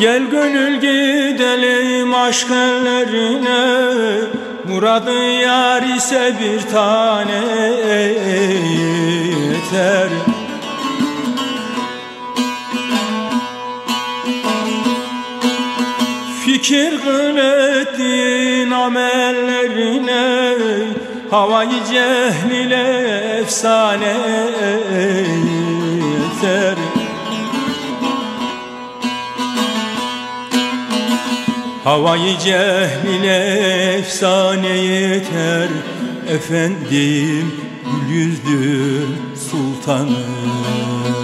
Gel gönül gidelim aşk ellerine. Muradı yar ise bir tane yeter. Fikir kıl ettiğin amellerine Havayı cehl ile efsane yeter Havayı cehl ile efsane yeter. Efendim gül yüzlü sultanım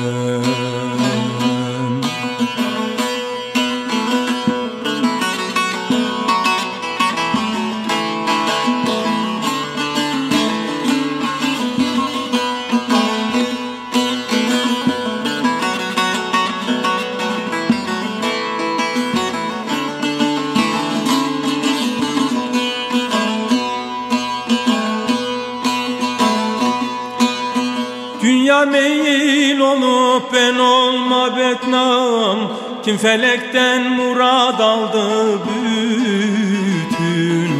Dünya meyil olup ben olma betnam. Kim felekten murad aldı bütün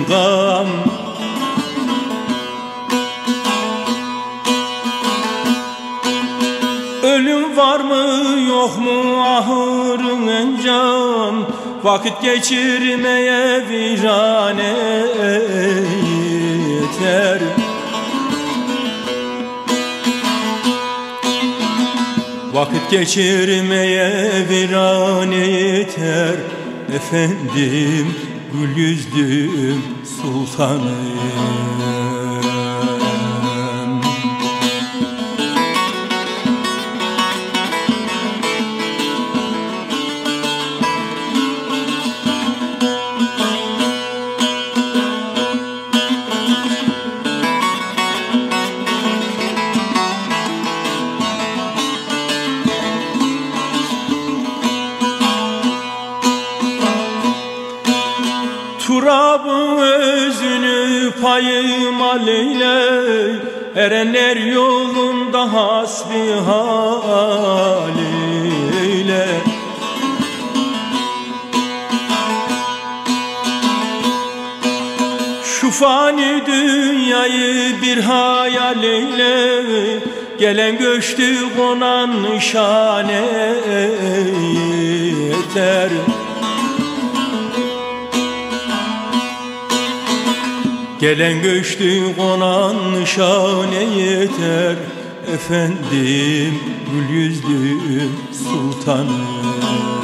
gam. Ölüm var mı yok mu ahırın encam Vakit geçirmeye virane yeter Vakit geçirmeye virane yeter. Efendim gül yüzlüm sultanım Turabın özünü payıma leyle Erenler yolunda hasbi haliyle. Şu fani dünyayı bir hayal eyle Gelen göçtü konan şane yeter Gelen göçtü konan şane yeter. Efendim gül yüzlüm sultanım